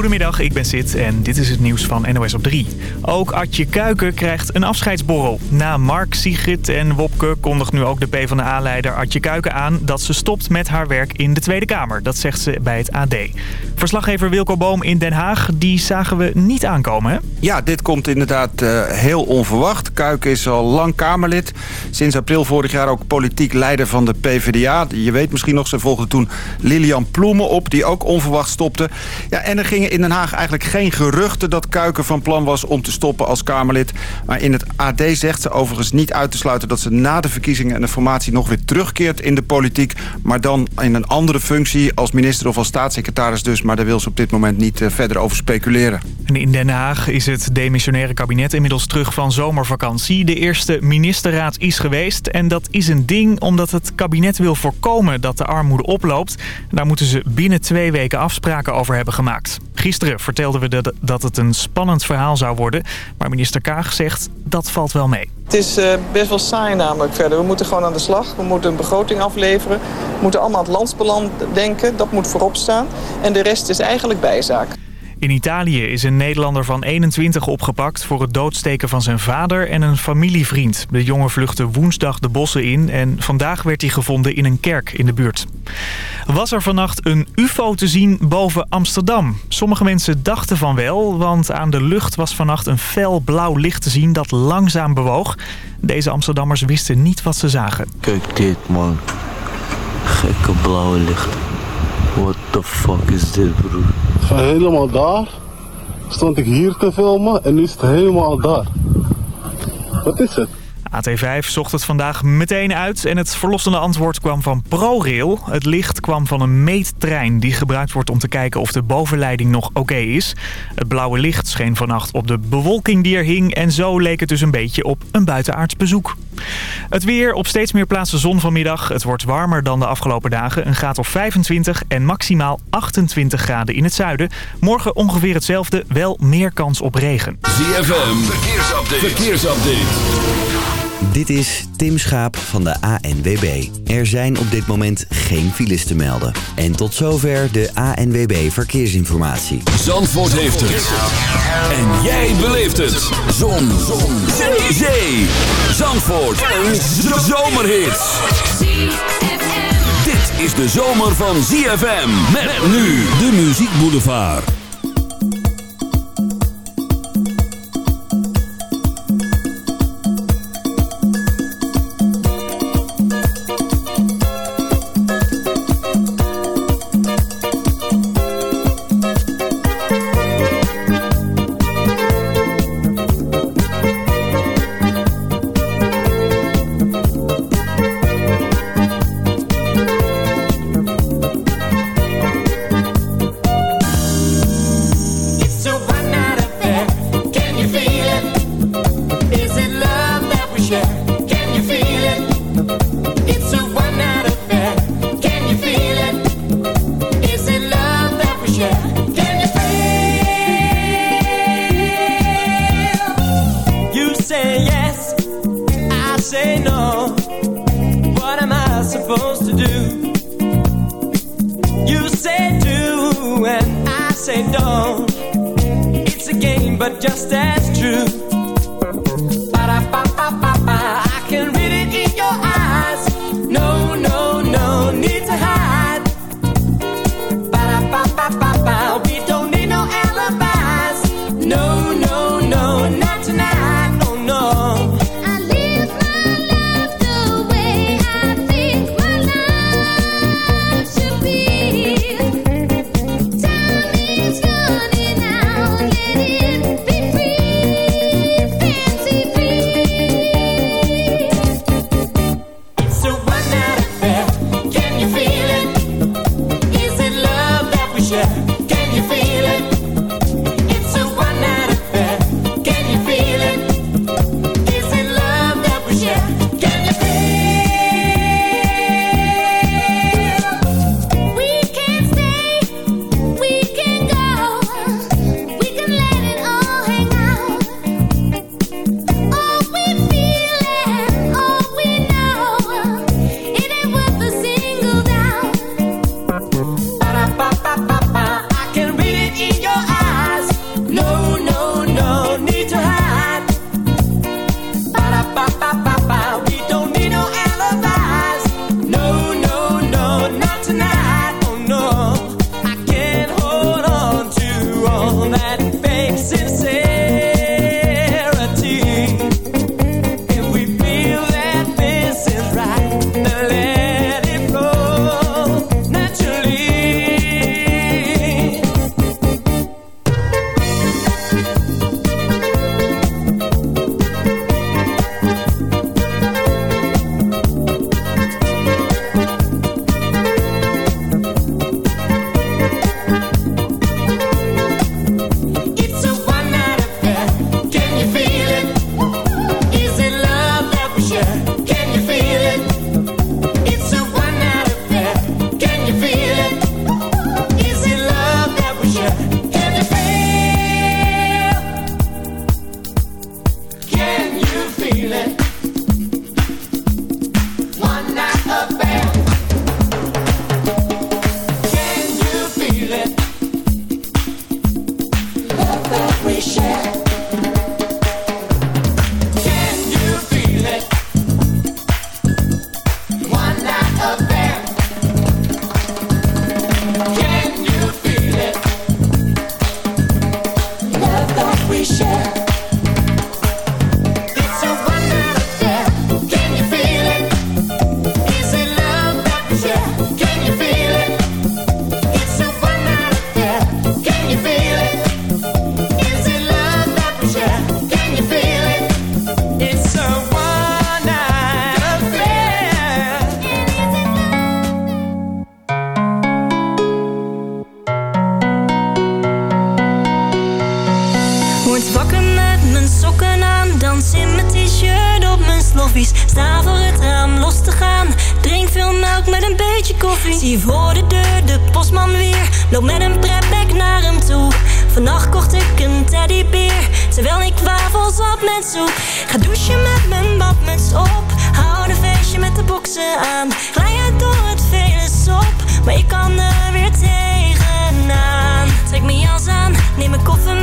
Goedemiddag, ik ben Sid en dit is het nieuws van NOS op 3. Ook Adje Kuiken krijgt een afscheidsborrel. Na Mark, Sigrid en Wopke kondigt nu ook de PvdA-leider Adje Kuiken aan... dat ze stopt met haar werk in de Tweede Kamer. Dat zegt ze bij het AD. Verslaggever Wilco Boom in Den Haag, die zagen we niet aankomen? Ja, dit komt inderdaad uh, heel onverwacht. Kuiken is al lang Kamerlid. Sinds april vorig jaar ook politiek leider van de PvdA. Je weet misschien nog, ze volgde toen Lilian Ploemen op... die ook onverwacht stopte. Ja, en er gingen in Den Haag eigenlijk geen geruchten... dat Kuiken van plan was om te stoppen als Kamerlid. Maar in het AD zegt ze overigens niet uit te sluiten... dat ze na de verkiezingen en de formatie nog weer terugkeert in de politiek. Maar dan in een andere functie als minister of als staatssecretaris dus. Maar daar wil ze op dit moment niet uh, verder over speculeren. En in Den Haag is het demissionaire kabinet inmiddels terug van zomervakantie. De eerste ministerraad is geweest. En dat is een ding omdat het kabinet wil voorkomen dat de armoede oploopt. Daar moeten ze binnen twee weken afspraken over hebben gemaakt. Gisteren vertelden we dat het een spannend verhaal zou worden. Maar minister Kaag zegt dat valt wel mee. Het is uh, best wel saai namelijk verder. We moeten gewoon aan de slag. We moeten een begroting afleveren. We moeten allemaal aan het landsbeland denken. Dat moet voorop staan. En de rest is eigenlijk bijzaak. In Italië is een Nederlander van 21 opgepakt voor het doodsteken van zijn vader en een familievriend. De jongen vluchtte woensdag de bossen in en vandaag werd hij gevonden in een kerk in de buurt. Was er vannacht een ufo te zien boven Amsterdam? Sommige mensen dachten van wel, want aan de lucht was vannacht een fel blauw licht te zien dat langzaam bewoog. Deze Amsterdammers wisten niet wat ze zagen. Kijk dit man, gekke blauwe licht. What the fuck is dit broer? helemaal daar stond ik hier te filmen en nu is het helemaal daar. Wat is het? AT5 zocht het vandaag meteen uit en het verlossende antwoord kwam van ProRail. Het licht kwam van een meettrein die gebruikt wordt om te kijken of de bovenleiding nog oké is. Het blauwe licht scheen vannacht op de bewolking die er hing en zo leek het dus een beetje op een buitenaards bezoek. Het weer op steeds meer plaatsen zon vanmiddag. Het wordt warmer dan de afgelopen dagen. Een graad of 25 en maximaal 28 graden in het zuiden. Morgen ongeveer hetzelfde, wel meer kans op regen. ZFM, verkeersupdate. verkeersupdate. Dit is Tim Schaap van de ANWB. Er zijn op dit moment geen files te melden. En tot zover de ANWB Verkeersinformatie. Zandvoort heeft het. En jij beleeft het. Zon. Zon. Zee. Zee. Zandvoort. Een zomerhit. Dit is de zomer van ZFM. Met nu de Muziek Boulevard. say. It's a game, but just as true. Neem mijn koffer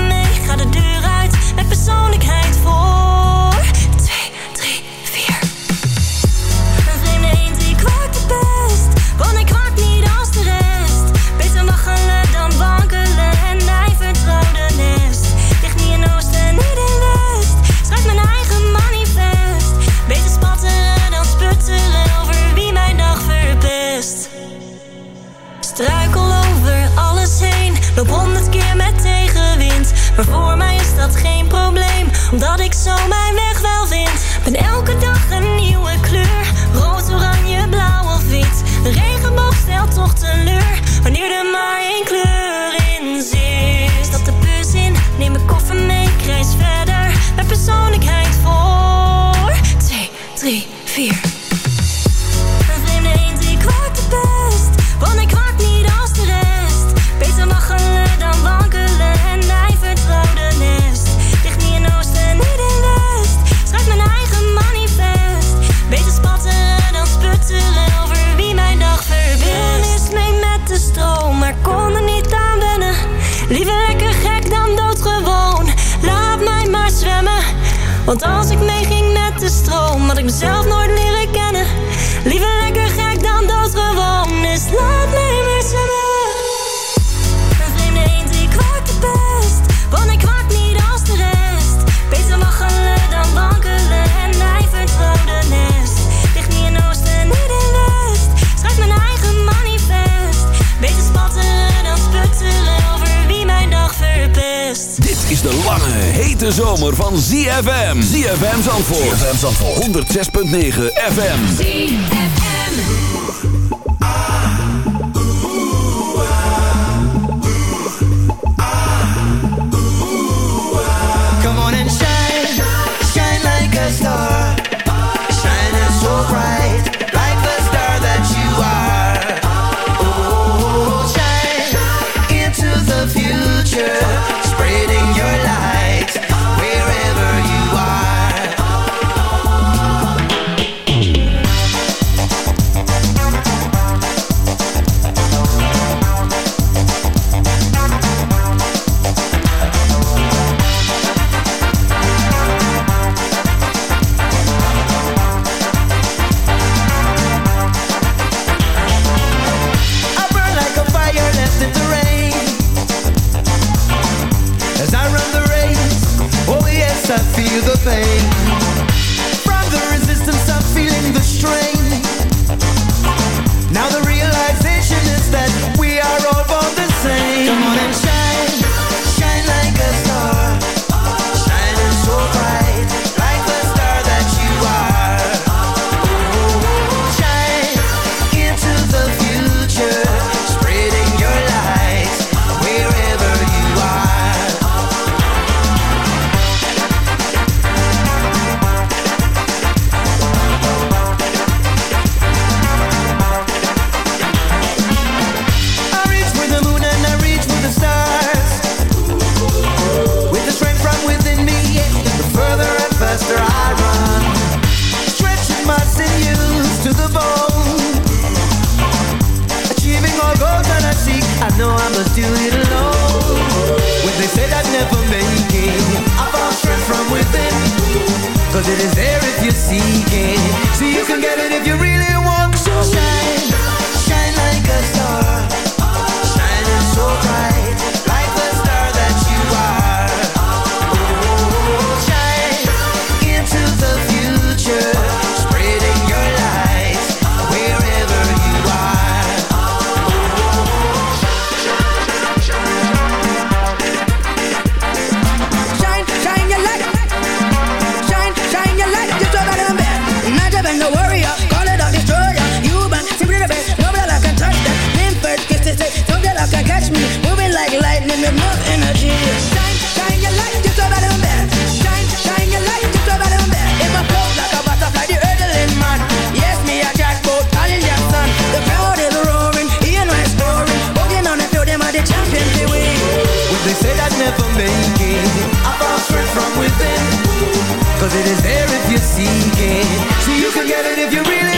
9 FM 10 FM it is there if you seek it. So you can get it if you really want. So shine, shine like a star, shining so bright. never make it. I found strength from within. Cause it is there if you seek it So you can get it if you really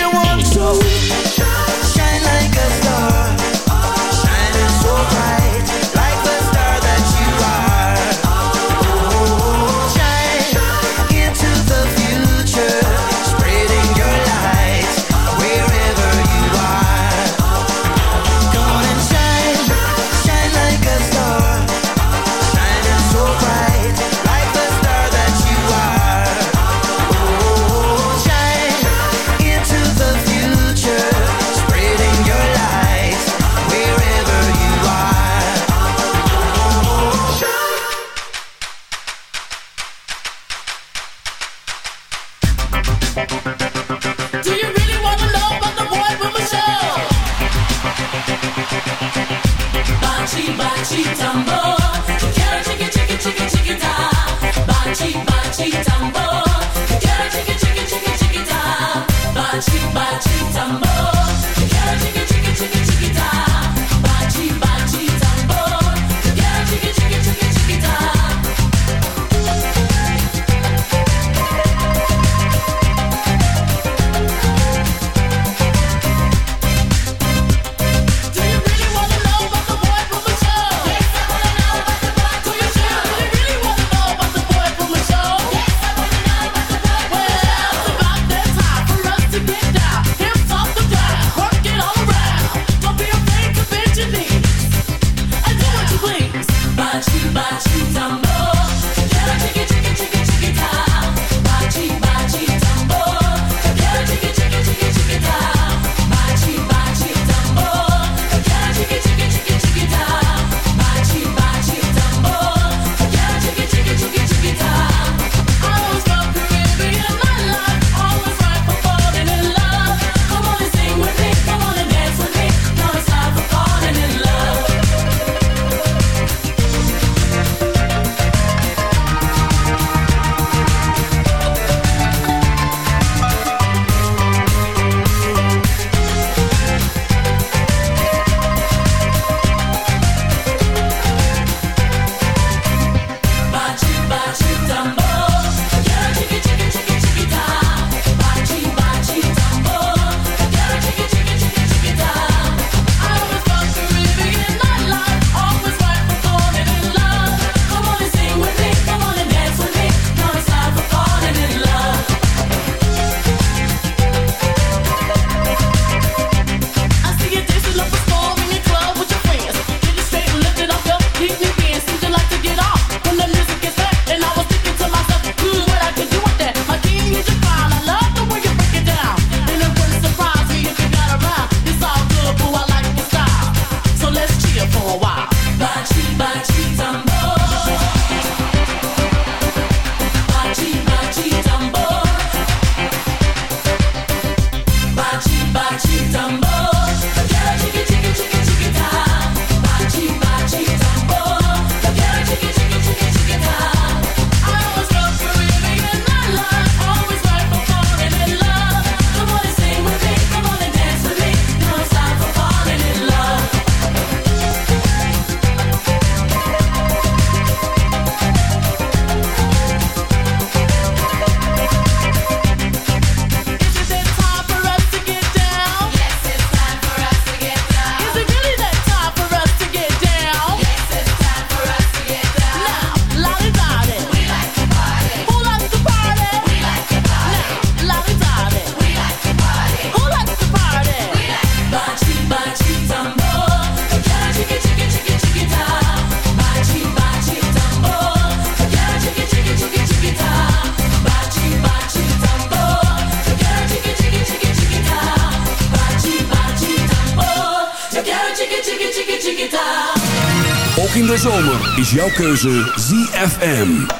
is jouw keuze ZFM.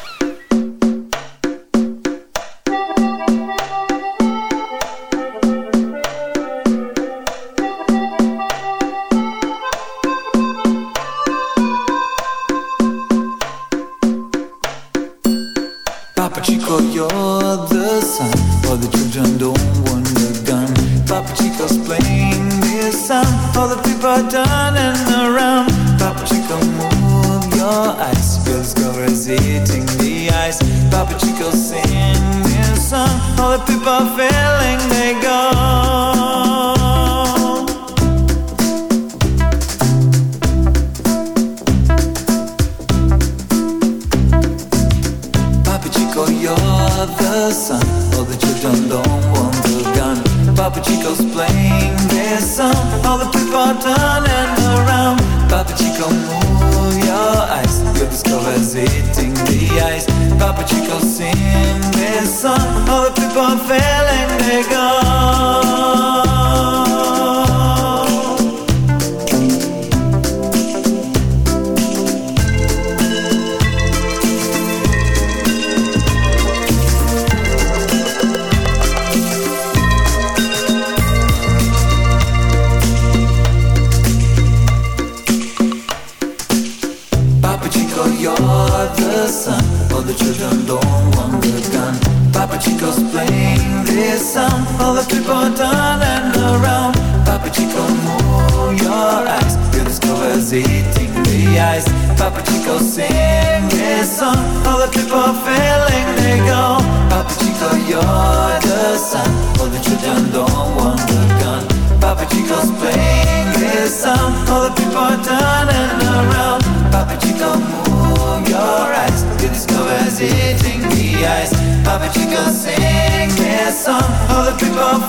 Papa Chico, sing this song. All the people are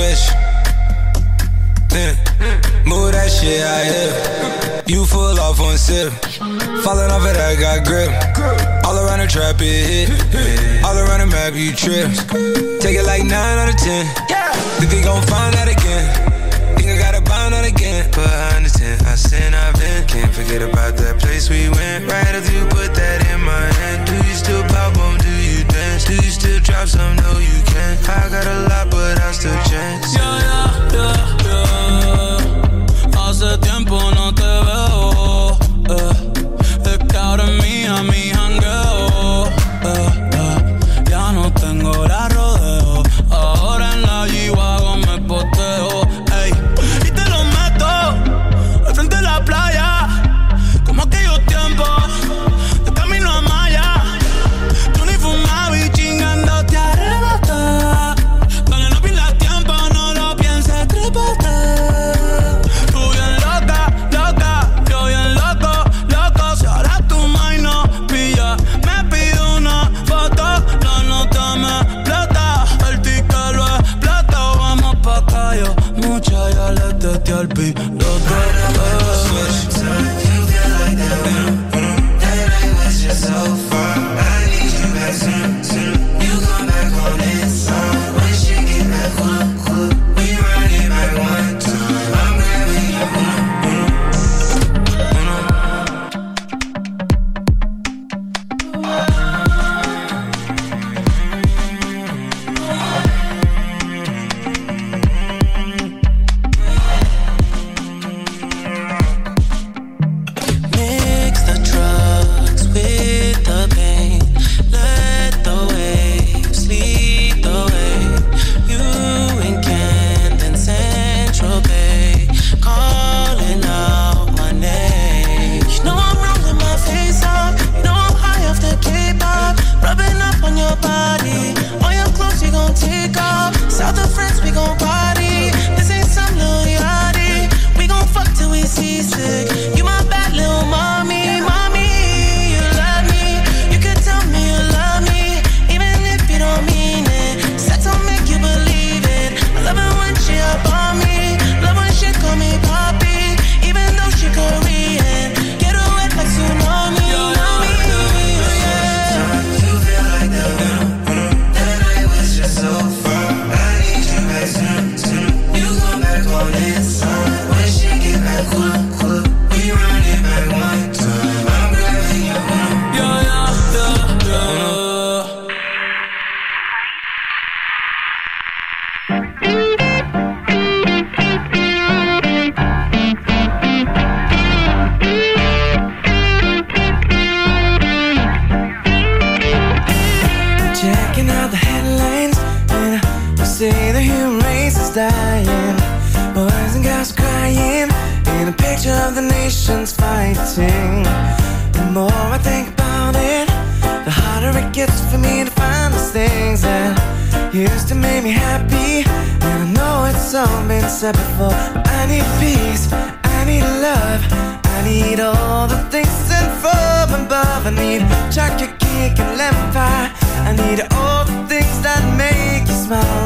switch. Then mm. Move that shit out here. You full off one sip. Falling off of I got grip. All around the trap it hit. All around the map you trip. Take it like 9 out of 10. Think they gon' find that again. Think I gotta bind that again. But I understand, I sin, I've been. Can't forget about that place we went. Right after you put that in my hand. Do you still pop on? Do do you still drop some? No, you can't. I got a lot, but I still chance. Yeah, yeah, yeah, yeah. Hace tiempo no te veo. Eh. It's out of me, I mean,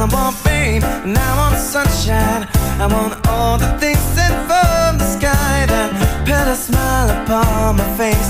I want fame, and I want sunshine. I want all the things sent from the sky that put a smile upon my face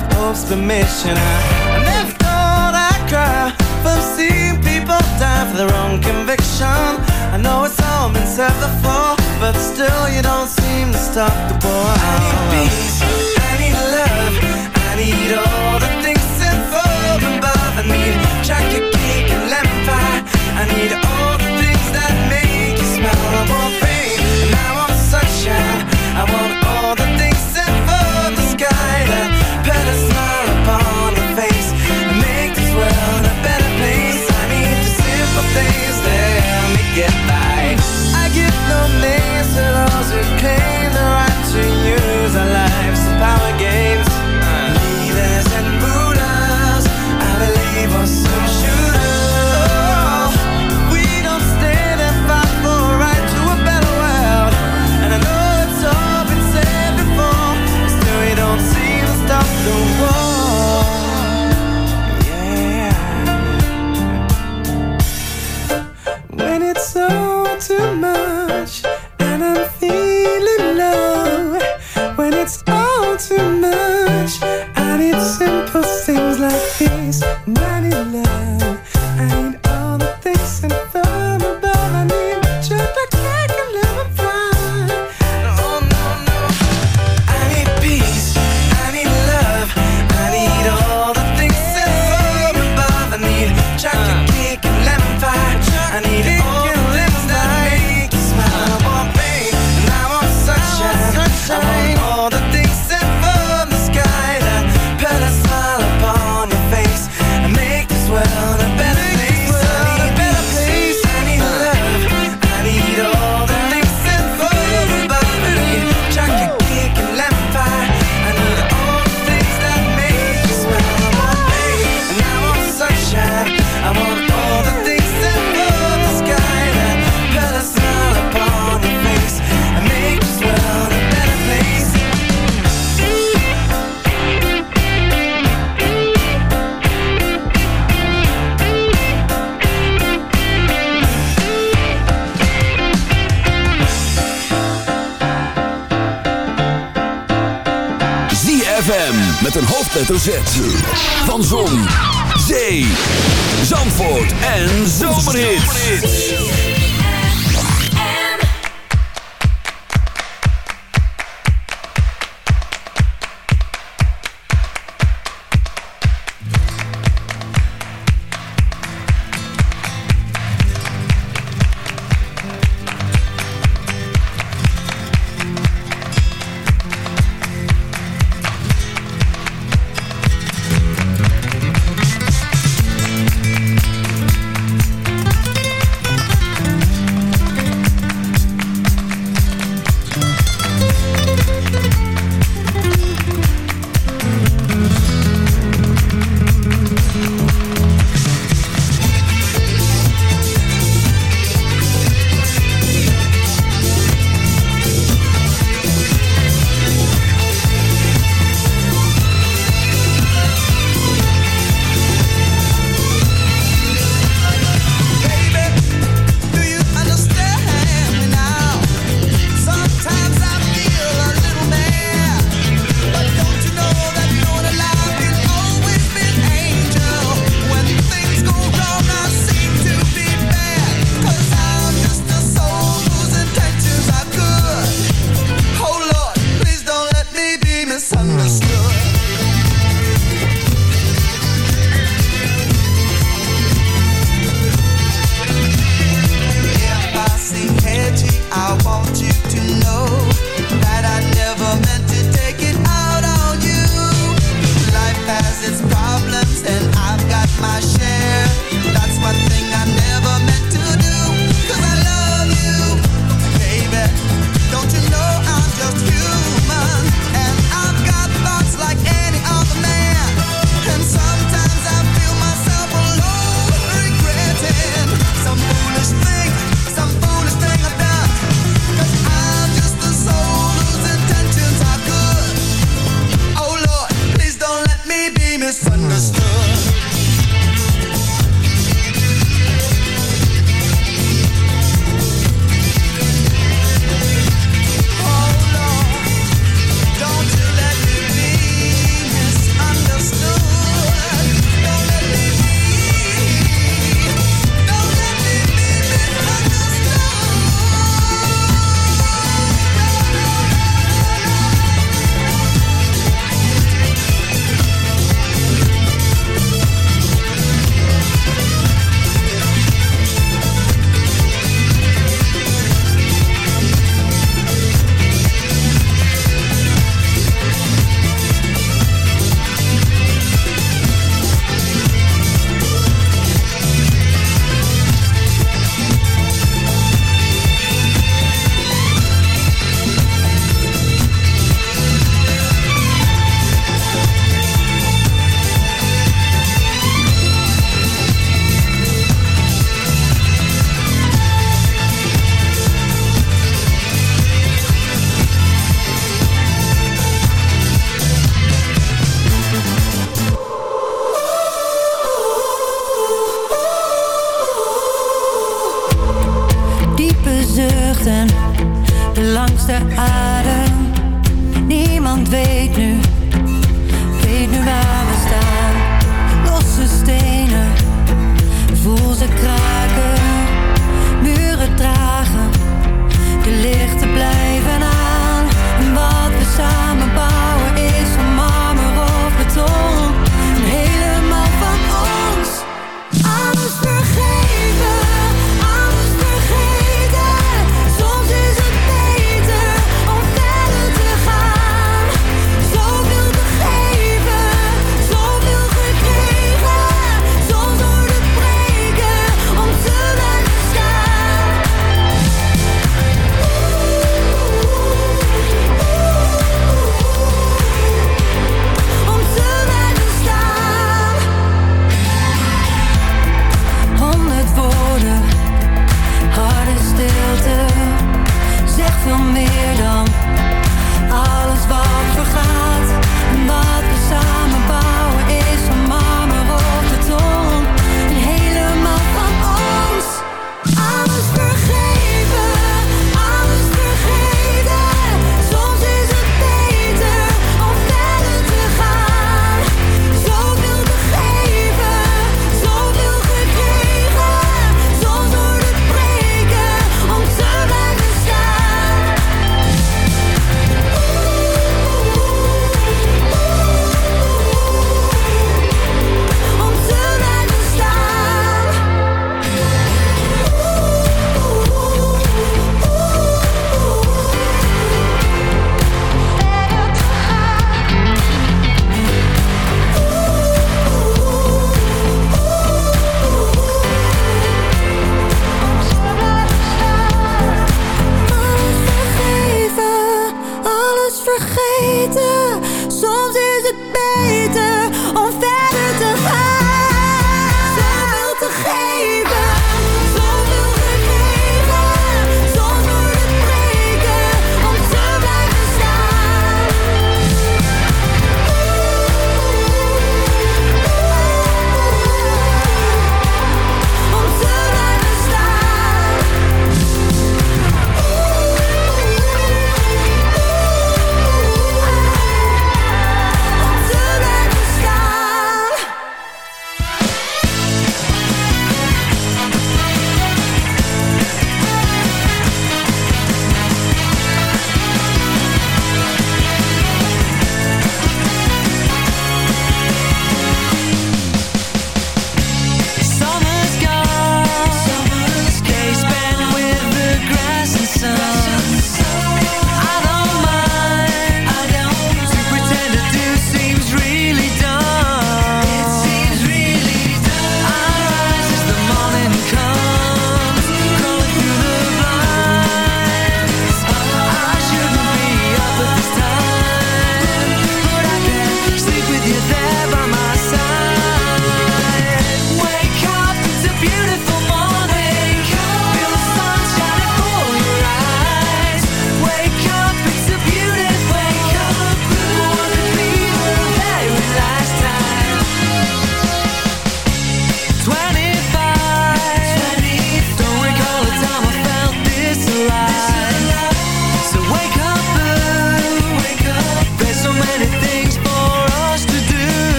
life hopes permission. mission. I, I never thought I'd cry. From seeing people die for their own conviction. I know it's all been said before But still you don't seem to stop the war. I need peace, I need love I need all the things that fall above. I need chocolate cake and lemon pie. I need all the things that make you smile. I want fame, and I want sunshine. I want as it hoofdletterzet van Zon,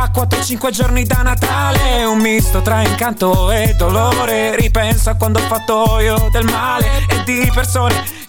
a 4-5 giorni da Natale Un misto tra incanto e dolore. Ripenso a quando ho fatto io del male E di persone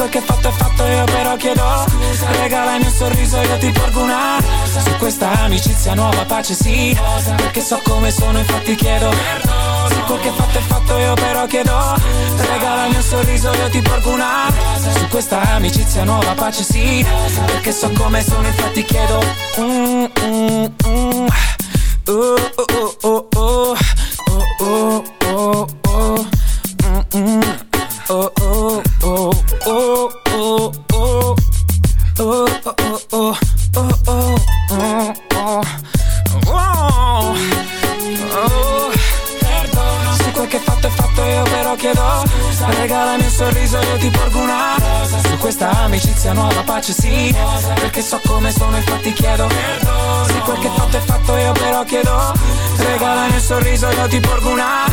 quel che fatto è fatto io però chiedo Regala il mio sorriso io ti porgo una. Rosa Su questa amicizia nuova pace sì rosa Perché so come sono infatti chiedo. Se quel che fatto è fatto io però chiedo Regala il mio sorriso io ti porgo una. Rosa Su questa amicizia nuova pace sì Perché so come sono infatti chiedo. Mm, mm, mm. Oh, oh, oh, sorriso io ti porgo una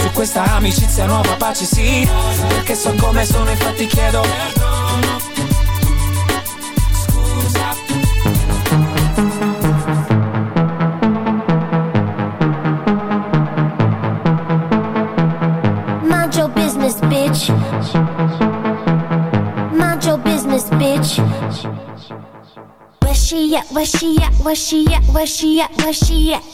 Su questa amicizia nuova pace sì Perché so come sono infatti chiedo Perdono business, bitch. Mind business, bitch. Where she at? Where she at? Where she at? Where she at? Where she at?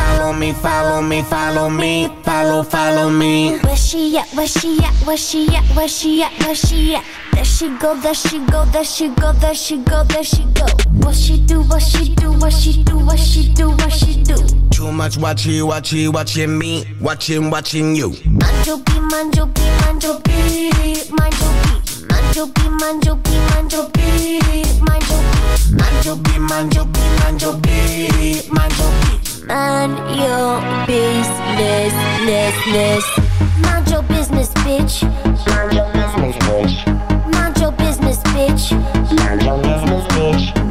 Follow me, follow me, follow me, follow, follow me. Where she at? Where she at? Where she at? Where she at? Where she at? There she go, there she go, there she go, there she go, there she go. What she do? What she do? What she do? What she do? What she do? Too much watching, watching, watching me, watching, watching you. Manjo B, manjo B, manjo B, manjo B. Man business. Mind your business, bitch. Mind your business, bitch. Mind your business, bitch. Mind your business, bitch.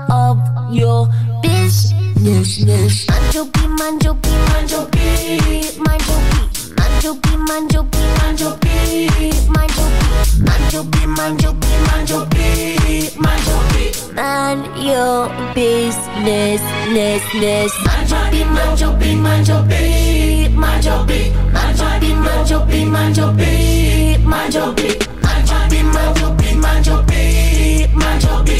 yes, yes. Manjopi, manjopi, manjopi, manjopi, manjopi, manjopi, manjopi, manjopi, manjopi, manjopi, manjopi, manjopi. Man your business, ness, ness. Manjopi, manjopi, manjopi, manjopi, manjopi, manjopi, manjopi, manjopi, manjopi, manjopi, manjopi, manjopi.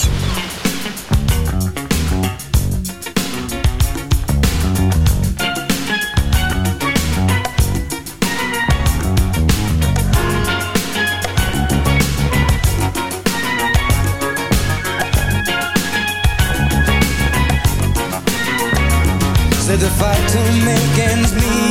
To make ends meet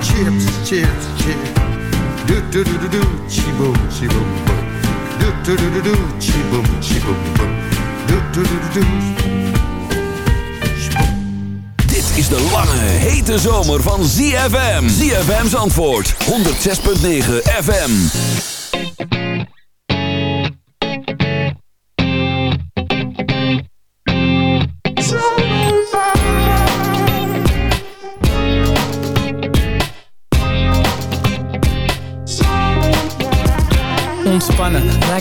Chips, chips, chips. Do do do do do, chi boom, chi boom boom. Do do do do do, chi boom. Dit is de lange, hete zomer van ZFM. ZFM's antwoord, 106.9 FM.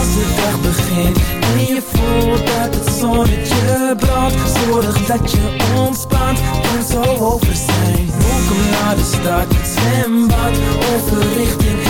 Als de dag begint. En je voelt dat het zonnetje brandt. Zorg dat je ontspant en zo over zijn. Welkom naar de stad, zwembad Over richting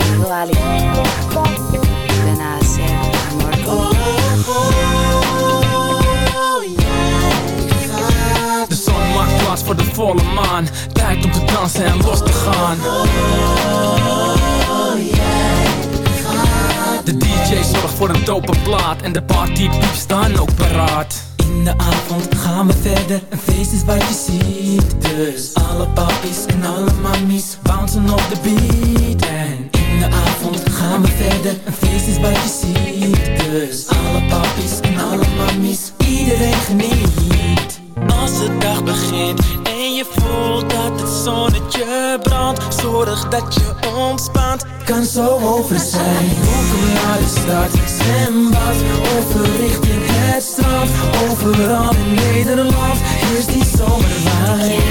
Amor conmigo. De zon maakt plaats voor de volle maan. Tijd om te dansen en los te gaan. De DJ zorgt voor een dope plaat. En de partypieps staan ook paraat. In de avond gaan we verder, een feest is wat je ziet. Dus alle papies en alle mammies bouncen op de beat. En de avond. Gaan we verder, een feest is wat je ziet Dus alle papies en alle mammies, iedereen geniet. Als de dag begint en je voelt dat het zonnetje brandt Zorg dat je ontspant, kan zo over zijn. Welkom naar de stad, zwembad, over richting het strand. Overal in Nederland is die zomerwijn